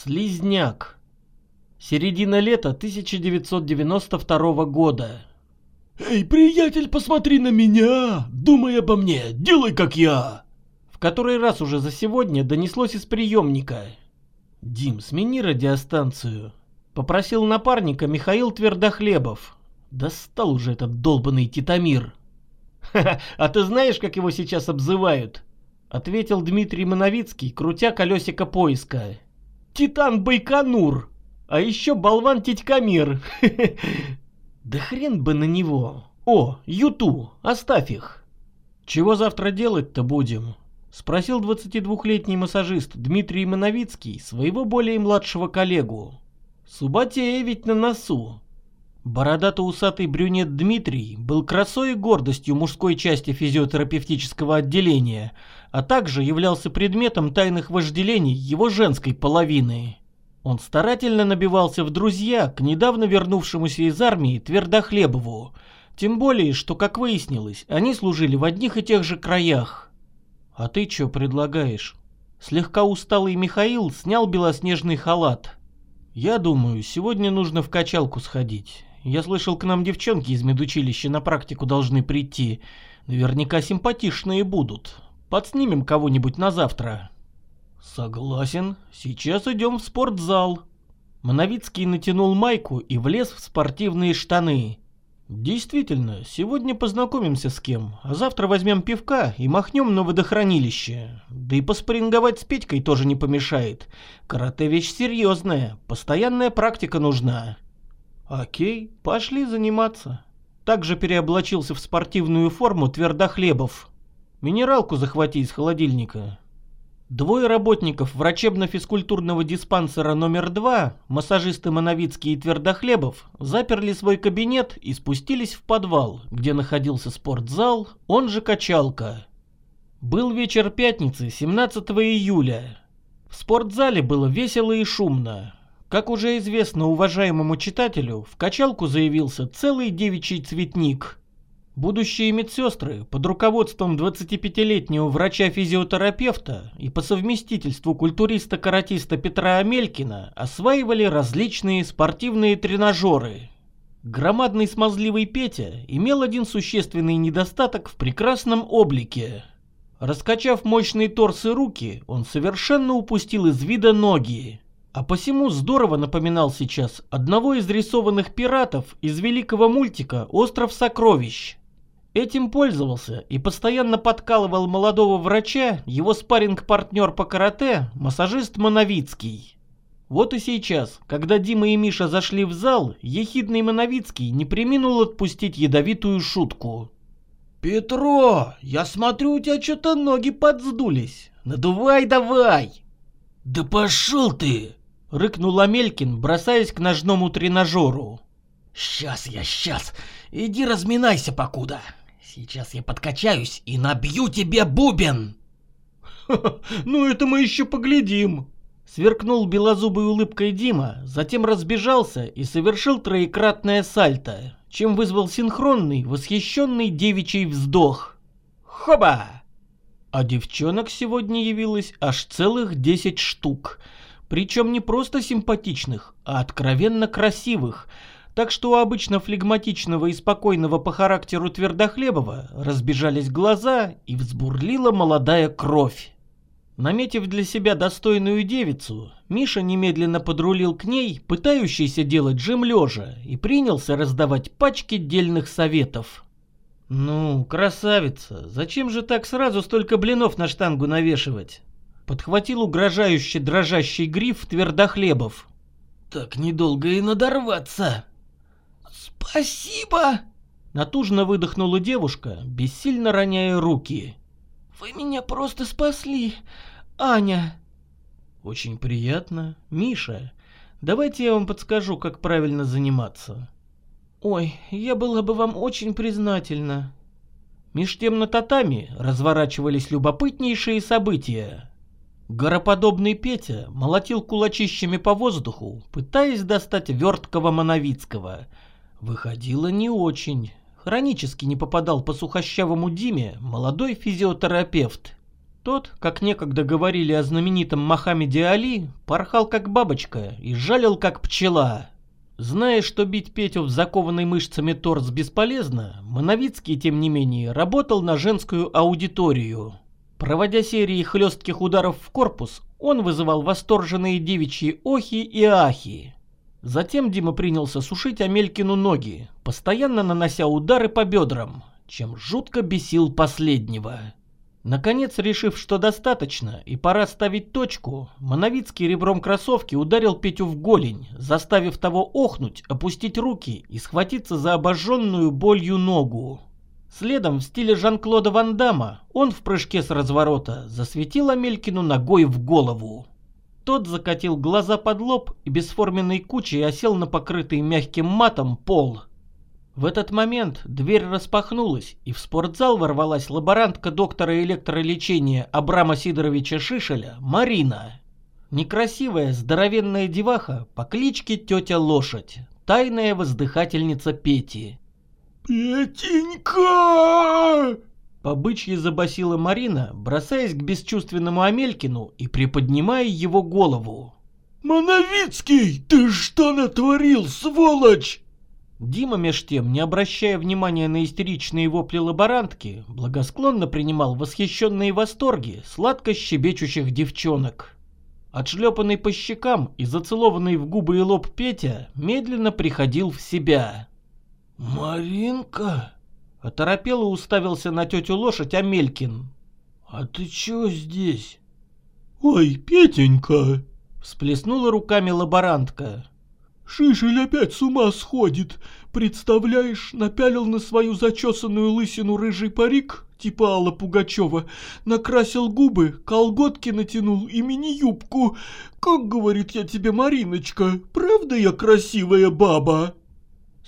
Слизняк. Середина лета 1992 года. «Эй, приятель, посмотри на меня! Думай обо мне, делай как я!» В который раз уже за сегодня донеслось из приемника. «Дим, смени радиостанцию», — попросил напарника Михаил Твердохлебов. Достал уже этот долбанный титамир. «Ха-ха, а ты знаешь, как его сейчас обзывают?» — ответил Дмитрий Моновицкий, крутя колесико поиска. «Титан Байконур, а еще болван Титькамир. Да хрен бы на него. О, Юту, оставь их. Чего завтра делать-то будем? Спросил 22-летний массажист Дмитрий Моновицкий своего более младшего коллегу. Субатея ведь на носу. Бородато-усатый брюнет Дмитрий был красой и гордостью мужской части физиотерапевтического отделения, а также являлся предметом тайных вожделений его женской половины. Он старательно набивался в друзья к недавно вернувшемуся из армии Твердохлебову, тем более, что, как выяснилось, они служили в одних и тех же краях. «А ты что предлагаешь?» Слегка усталый Михаил снял белоснежный халат. «Я думаю, сегодня нужно в качалку сходить. Я слышал, к нам девчонки из медучилища на практику должны прийти. Наверняка симпатичные будут. Подснимем кого-нибудь на завтра». «Согласен. Сейчас идем в спортзал». Моновицкий натянул майку и влез в спортивные штаны. «Действительно, сегодня познакомимся с кем, а завтра возьмем пивка и махнем на водохранилище. Да и поспоринговать с Петькой тоже не помешает. Карате вещь серьезная, постоянная практика нужна». «Окей, пошли заниматься». Также переоблачился в спортивную форму Твердохлебов. «Минералку захвати из холодильника». Двое работников врачебно-физкультурного диспансера номер 2, массажисты Моновицкий и Твердохлебов, заперли свой кабинет и спустились в подвал, где находился спортзал, он же качалка. Был вечер пятницы, 17 июля. В спортзале было весело и шумно. Как уже известно уважаемому читателю, в качалку заявился целый девичий цветник – Будущие медсестры под руководством 25-летнего врача-физиотерапевта и по совместительству культуриста-каратиста Петра Амелькина осваивали различные спортивные тренажеры. Громадный смазливый Петя имел один существенный недостаток в прекрасном облике. Раскачав мощный торс и руки, он совершенно упустил из вида ноги. А посему здорово напоминал сейчас одного из рисованных пиратов из великого мультика «Остров сокровищ». Этим пользовался и постоянно подкалывал молодого врача его спарринг-партнер по карате, массажист Моновицкий. Вот и сейчас, когда Дима и Миша зашли в зал, ехидный Моновицкий не приминул отпустить ядовитую шутку. «Петро, я смотрю, у тебя что-то ноги подздулись. Надувай давай!» «Да пошел ты!» — рыкнул Амелькин, бросаясь к ножному тренажеру. «Сейчас я, сейчас! Иди разминайся покуда!» Сейчас я подкачаюсь и набью тебе бубен!» «Ну это мы еще поглядим!» Сверкнул белозубой улыбкой Дима, затем разбежался и совершил троекратное сальто, чем вызвал синхронный, восхищенный девичий вздох. «Хоба!» А девчонок сегодня явилось аж целых десять штук, причем не просто симпатичных, а откровенно красивых – так что у обычно флегматичного и спокойного по характеру Твердохлебова разбежались глаза и взбурлила молодая кровь. Наметив для себя достойную девицу, Миша немедленно подрулил к ней, пытающийся делать джим лежа, и принялся раздавать пачки дельных советов. «Ну, красавица, зачем же так сразу столько блинов на штангу навешивать?» Подхватил угрожающе дрожащий гриф Твердохлебов. «Так недолго и надорваться!» «Спасибо!» Натужно выдохнула девушка, бессильно роняя руки. «Вы меня просто спасли, Аня!» «Очень приятно. Миша, давайте я вам подскажу, как правильно заниматься». «Ой, я была бы вам очень признательна». Меж тем на татами разворачивались любопытнейшие события. Гороподобный Петя молотил кулачищами по воздуху, пытаясь достать верткого Моновицкого — Выходило не очень. Хронически не попадал по сухощавому Диме молодой физиотерапевт. Тот, как некогда говорили о знаменитом Мохаммеде Али, порхал как бабочка и жалил как пчела. Зная, что бить Петю в закованный мышцами торс бесполезно, Мановицкий, тем не менее, работал на женскую аудиторию. Проводя серии хлестких ударов в корпус, он вызывал восторженные девичьи охи и ахи. Затем Дима принялся сушить Амелькину ноги, постоянно нанося удары по бедрам, чем жутко бесил последнего. Наконец, решив, что достаточно и пора ставить точку, Мановицкий ребром кроссовки ударил Петю в голень, заставив того охнуть, опустить руки и схватиться за обожженную болью ногу. Следом в стиле Жан-Клода Ван Дамма он в прыжке с разворота засветил Амелькину ногой в голову. Тот закатил глаза под лоб и бесформенной кучей осел на покрытый мягким матом пол. В этот момент дверь распахнулась, и в спортзал ворвалась лаборантка доктора электролечения Абрама Сидоровича Шишеля Марина. Некрасивая, здоровенная деваха по кличке Тетя Лошадь, тайная воздыхательница Пети. «Петенька!» По бычьи забасила Марина, бросаясь к бесчувственному Амелькину и приподнимая его голову. «Мановицкий, ты что натворил, сволочь?» Дима меж тем, не обращая внимания на истеричные вопли лаборантки, благосклонно принимал восхищенные восторги сладко щебечущих девчонок. Отшлепанный по щекам и зацелованный в губы и лоб Петя медленно приходил в себя. «Маринка?» — оторопело уставился на тетю лошадь Амелькин. «А ты чё здесь?» «Ой, Петенька!» — всплеснула руками лаборантка. Шишель опять с ума сходит. Представляешь, напялил на свою зачесанную лысину рыжий парик, типа Алла Пугачева, накрасил губы, колготки натянул и мини-юбку. Как говорит я тебе, Мариночка, правда я красивая баба?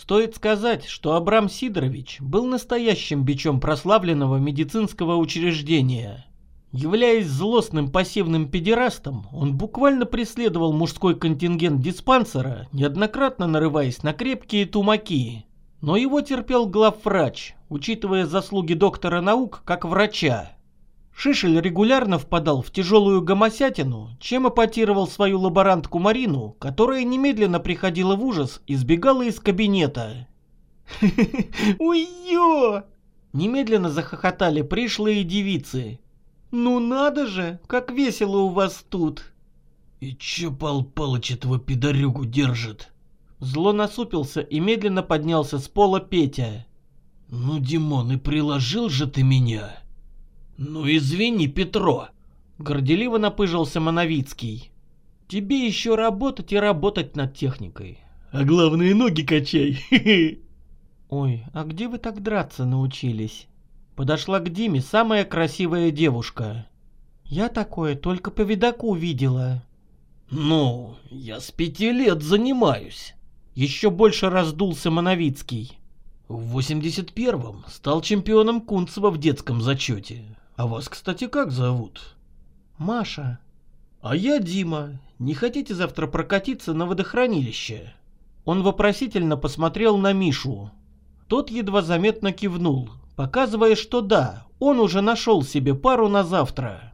Стоит сказать, что Абрам Сидорович был настоящим бичом прославленного медицинского учреждения. Являясь злостным пассивным педерастом, он буквально преследовал мужской контингент диспансера, неоднократно нарываясь на крепкие тумаки. Но его терпел главврач, учитывая заслуги доктора наук как врача. Шишель регулярно впадал в тяжелую гомосятину, чем эпатировал свою лаборантку Марину, которая немедленно приходила в ужас и сбегала из кабинета. «Уй-ё!» Немедленно захохотали пришлые девицы, «Ну надо же, как весело у вас тут!» «И чё Пал Палыч этого пидорюгу держит?» Зло насупился и медленно поднялся с пола Петя. «Ну, Димон, и приложил же ты меня!» «Ну, извини, Петро!» Горделиво напыжился Мановицкий. «Тебе еще работать и работать над техникой. А главное, ноги качай!» «Ой, а где вы так драться научились?» Подошла к Диме самая красивая девушка. Я такое только по видаку видела. Ну, я с пяти лет занимаюсь. Еще больше раздулся Мановицкий. В 81-м стал чемпионом Кунцева в детском зачете. А вас, кстати, как зовут? Маша. А я Дима. Не хотите завтра прокатиться на водохранилище? Он вопросительно посмотрел на Мишу. Тот едва заметно кивнул, показывая, что да, он уже нашел себе пару на завтра.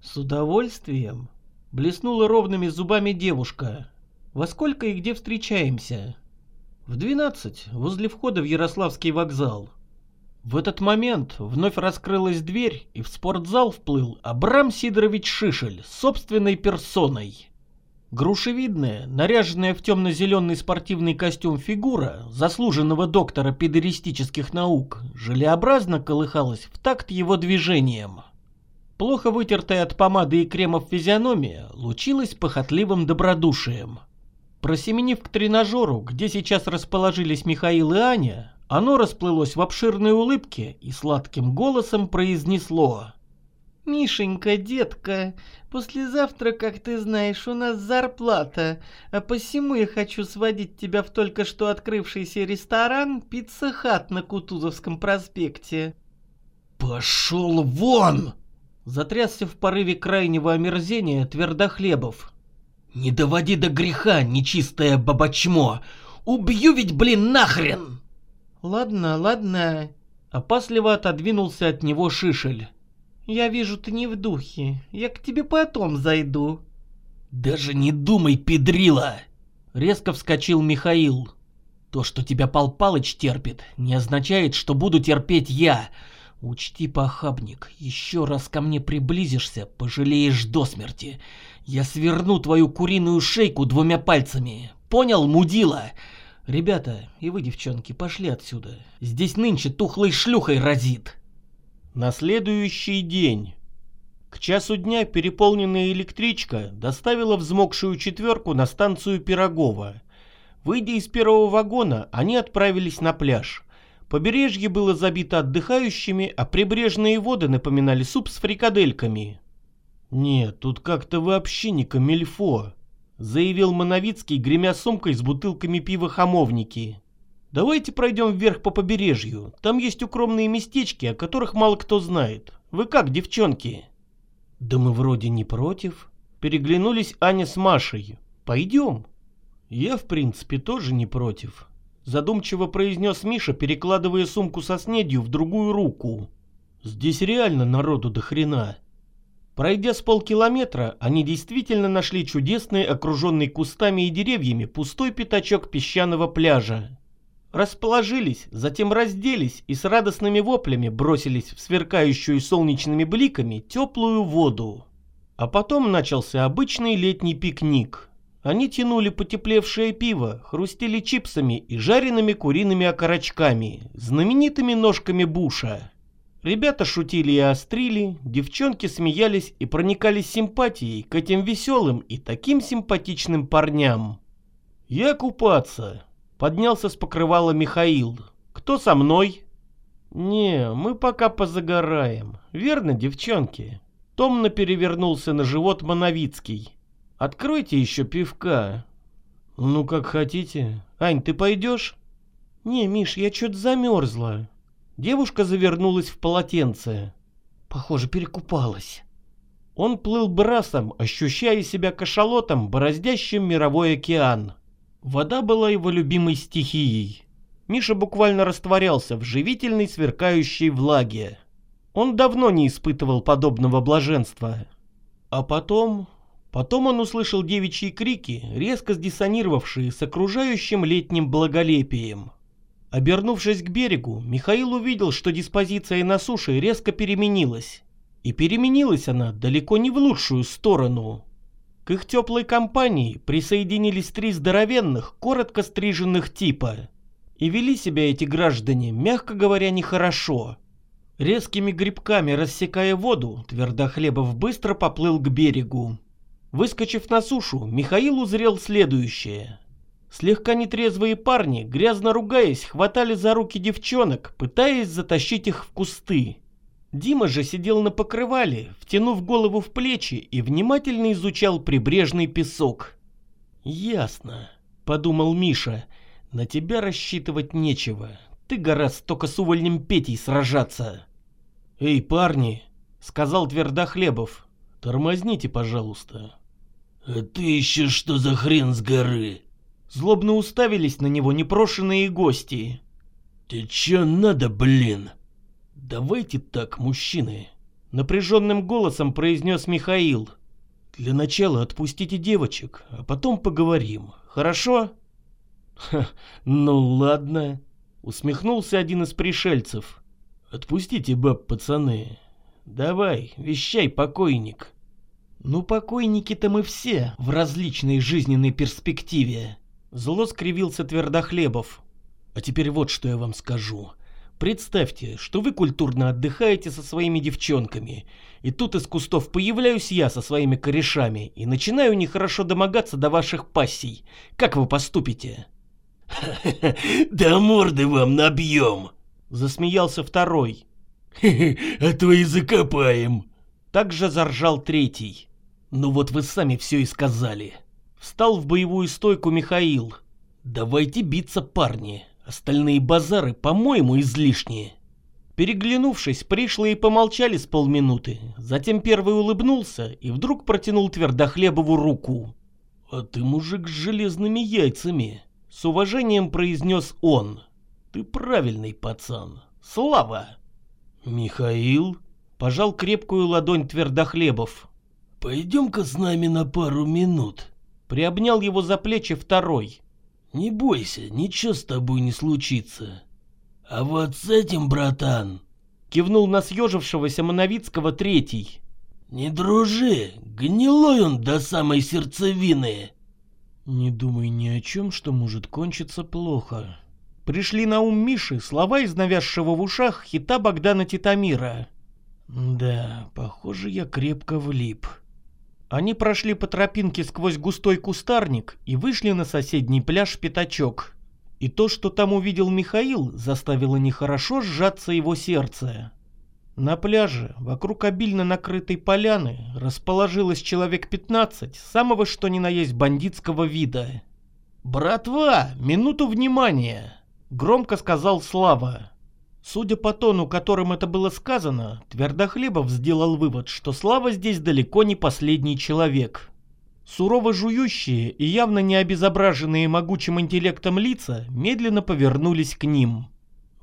С удовольствием. Блеснула ровными зубами девушка. Во сколько и где встречаемся? В 12, возле входа в Ярославский вокзал. В этот момент вновь раскрылась дверь, и в спортзал вплыл Абрам Сидорович Шишель собственной персоной. Грушевидная, наряженная в темно-зеленый спортивный костюм фигура заслуженного доктора педеристических наук желеобразно колыхалась в такт его движением. Плохо вытертая от помады и кремов физиономия лучилась похотливым добродушием. Просеменив к тренажеру, где сейчас расположились Михаил и Аня, оно расплылось в обширной улыбке и сладким голосом произнесло «Мишенька, детка, послезавтра, как ты знаешь, у нас зарплата, а посему я хочу сводить тебя в только что открывшийся ресторан «Пицца Хат» на Кутузовском проспекте». «Пошел вон!» Затрясся в порыве крайнего омерзения Твердохлебов. «Не доводи до греха, нечистое бабачмо! Убью ведь, блин, нахрен!» «Ладно, ладно», — опасливо отодвинулся от него Шишель. Я вижу, ты не в духе. Я к тебе потом зайду. Даже не думай, педрила! Резко вскочил Михаил. То, что тебя Пал Палыч терпит, не означает, что буду терпеть я. Учти, похабник, еще раз ко мне приблизишься, пожалеешь до смерти. Я сверну твою куриную шейку двумя пальцами. Понял, мудила? Ребята, и вы, девчонки, пошли отсюда. Здесь нынче тухлой шлюхой разит. На следующий день. К часу дня переполненная электричка доставила взмокшую четверку на станцию Пирогова. Выйдя из первого вагона, они отправились на пляж. Побережье было забито отдыхающими, а прибрежные воды напоминали суп с фрикадельками. «Нет, тут как-то вообще не камильфо», — заявил Мановицкий, гремя сумкой с бутылками пива «Хамовники». Давайте пройдем вверх по побережью. Там есть укромные местечки, о которых мало кто знает. Вы как, девчонки? Да мы вроде не против. Переглянулись Аня с Машей. Пойдем. Я, в принципе, тоже не против. Задумчиво произнес Миша, перекладывая сумку со снедью в другую руку. Здесь реально народу до хрена. Пройдя с полкилометра, они действительно нашли чудесный, окруженный кустами и деревьями, пустой пятачок песчаного пляжа. Расположились, затем разделись и с радостными воплями бросились в сверкающую солнечными бликами теплую воду. А потом начался обычный летний пикник. Они тянули потеплевшее пиво, хрустели чипсами и жареными куриными окорочками, знаменитыми ножками буша. Ребята шутили и острили, девчонки смеялись и проникались симпатией к этим веселым и таким симпатичным парням. «Я купаться», Поднялся с покрывала Михаил. «Кто со мной?» «Не, мы пока позагораем. Верно, девчонки?» Томно перевернулся на живот Моновицкий. «Откройте еще пивка». «Ну, как хотите. Ань, ты пойдешь?» «Не, Миш, я что-то замерзла». Девушка завернулась в полотенце. Похоже, перекупалась. Он плыл брасом, ощущая себя кашалотом, бороздящим мировой океан. Вода была его любимой стихией. Миша буквально растворялся в живительной сверкающей влаге. Он давно не испытывал подобного блаженства. А потом... Потом он услышал девичьи крики, резко сдиссонировавшие с окружающим летним благолепием. Обернувшись к берегу, Михаил увидел, что диспозиция на суше резко переменилась. И переменилась она далеко не в лучшую сторону. К их теплой компании присоединились три здоровенных, коротко стриженных типа. И вели себя эти граждане, мягко говоря, нехорошо. Резкими грибками рассекая воду, Твердохлебов быстро поплыл к берегу. Выскочив на сушу, Михаил узрел следующее. Слегка нетрезвые парни, грязно ругаясь, хватали за руки девчонок, пытаясь затащить их в кусты. Дима же сидел на покрывале, втянув голову в плечи и внимательно изучал прибрежный песок. «Ясно», — подумал Миша, — «на тебя рассчитывать нечего. Ты гораздо только с увольнем Петей сражаться». «Эй, парни», — сказал Твердохлебов, — «тормозните, пожалуйста». «А ты еще что за хрен с горы?» Злобно уставились на него непрошенные гости. «Ты че надо, блин?» «Давайте так, мужчины», — напряженным голосом произнес Михаил. «Для начала отпустите девочек, а потом поговорим, хорошо?» «Ха, ну ладно», — усмехнулся один из пришельцев. «Отпустите баб, пацаны. Давай, вещай, покойник». «Ну, покойники-то мы все в различной жизненной перспективе», — зло скривился Твердохлебов. «А теперь вот что я вам скажу. Представьте, что вы культурно отдыхаете со своими девчонками, и тут из кустов появляюсь я со своими корешами и начинаю нехорошо домогаться до ваших пассий. Как вы поступите? Да морды вам набьем! Засмеялся второй. А то и закопаем. Также заржал третий. Ну вот вы сами все и сказали. Встал в боевую стойку Михаил. Давайте биться, парни. Остальные базары, по-моему, излишние. Переглянувшись, пришлые помолчали с полминуты. Затем первый улыбнулся и вдруг протянул Твердохлебову руку. «А ты мужик с железными яйцами», — с уважением произнес он. «Ты правильный пацан. Слава!» «Михаил?» — Пожал крепкую ладонь Твердохлебов. Пойдем-ка с нами на пару минут. Приобнял его за плечи второй. Не бойся, ничего с тобой не случится. А вот с этим, братан... Кивнул на съежившегося Моновицкого третий. Не дружи, гнилой он до самой сердцевины. Не думай ни о чем, что может кончиться плохо. Пришли на ум Миши слова из навязшего в ушах хита Богдана Титамира. Да, похоже, я крепко влип. Они прошли по тропинке сквозь густой кустарник и вышли на соседний пляж Пятачок. И то, что там увидел Михаил, заставило нехорошо сжаться его сердце. На пляже, вокруг обильно накрытой поляны, расположилось человек 15 самого что ни на есть бандитского вида. «Братва, минуту внимания!» — громко сказал Слава. Судя по тону, которым это было сказано, Твердохлебов сделал вывод, что Слава здесь далеко не последний человек. Сурово жующие и явно не обезображенные могучим интеллектом лица медленно повернулись к ним.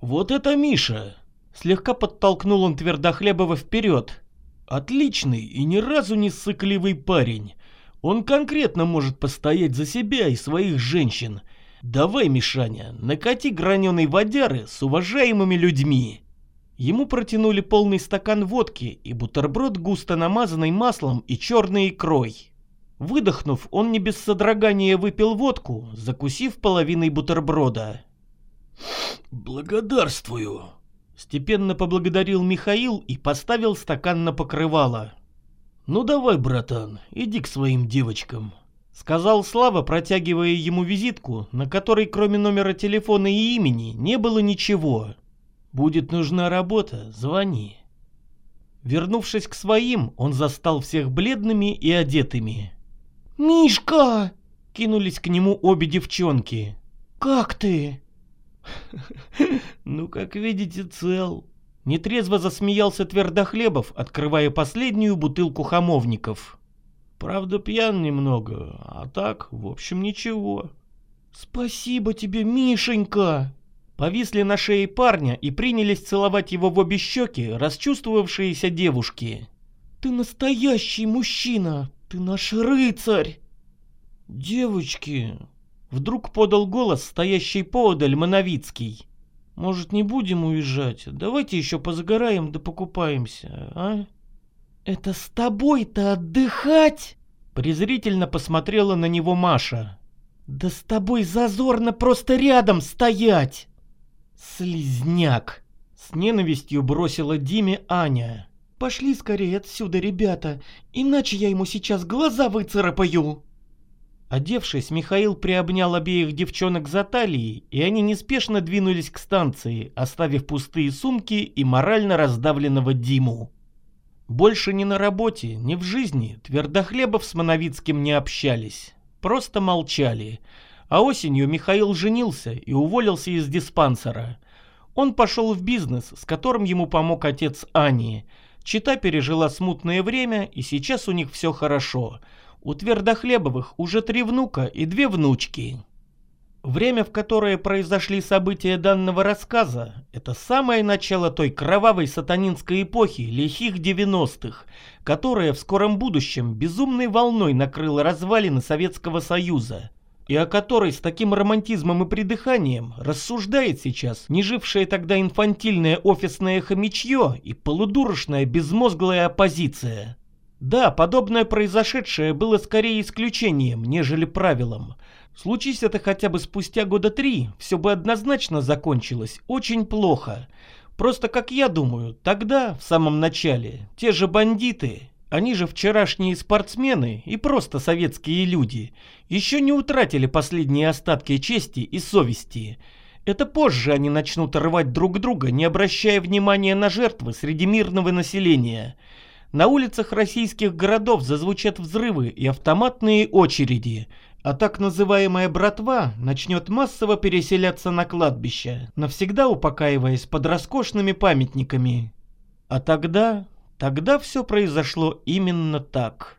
«Вот это Миша!» Слегка подтолкнул он Твердохлебова вперед. «Отличный и ни разу не сыкливый парень. Он конкретно может постоять за себя и своих женщин, «Давай, Мишаня, накати граненой водяры с уважаемыми людьми». Ему протянули полный стакан водки и бутерброд густо намазанный маслом и черной икрой. Выдохнув, он не без содрогания выпил водку, закусив половиной бутерброда. «Благодарствую!» Степенно поблагодарил Михаил и поставил стакан на покрывало. «Ну давай, братан, иди к своим девочкам, Сказал Слава, протягивая ему визитку, на которой кроме номера телефона и имени не было ничего. «Будет нужна работа, звони». Вернувшись к своим, он застал всех бледными и одетыми. «Мишка!» — кинулись к нему обе девчонки. «Как ты?» «Ну, как видите, цел». Нетрезво засмеялся Твердохлебов, открывая последнюю бутылку хамовников. Правда, пьян немного, а так, в общем, ничего. Спасибо тебе, Мишенька! Повисли на шее парня и принялись целовать его в обе щеки расчувствовавшиеся девушки. Ты настоящий мужчина, ты наш рыцарь! Девочки, вдруг подал голос стоящий поодаль Моновицкий. Может, не будем уезжать? Давайте еще позагораем да покупаемся, а? «Это с тобой-то отдыхать?» Презрительно посмотрела на него Маша. «Да с тобой зазорно просто рядом стоять!» «Слизняк!» С ненавистью бросила Диме Аня. «Пошли скорее отсюда, ребята, иначе я ему сейчас глаза выцарапаю!» Одевшись, Михаил приобнял обеих девчонок за талии, и они неспешно двинулись к станции, оставив пустые сумки и морально раздавленного Диму. Больше ни на работе, ни в жизни Твердохлебов с Моновицким не общались. Просто молчали. А осенью Михаил женился и уволился из диспансера. Он пошел в бизнес, с которым ему помог отец Ани. Чита пережила смутное время, и сейчас у них все хорошо. У Твердохлебовых уже три внука и две внучки. Время, в которое произошли события данного рассказа, это самое начало той кровавой сатанинской эпохи лихих 90-х, которая в скором будущем безумной волной накрыла развалины Советского Союза, и о которой с таким романтизмом и придыханием рассуждает сейчас не тогда инфантильное офисное хомячье и полудурочная безмозглая оппозиция. Да, подобное произошедшее было скорее исключением, нежели правилом – Случись это хотя бы спустя года три, все бы однозначно закончилось очень плохо. Просто, как я думаю, тогда, в самом начале, те же бандиты, они же вчерашние спортсмены и просто советские люди, еще не утратили последние остатки чести и совести. Это позже они начнут рвать друг друга, не обращая внимания на жертвы среди мирного населения. На улицах российских городов зазвучат взрывы и автоматные очереди – а так называемая братва начнет массово переселяться на кладбище, навсегда упокаиваясь под роскошными памятниками. А тогда, тогда все произошло именно так.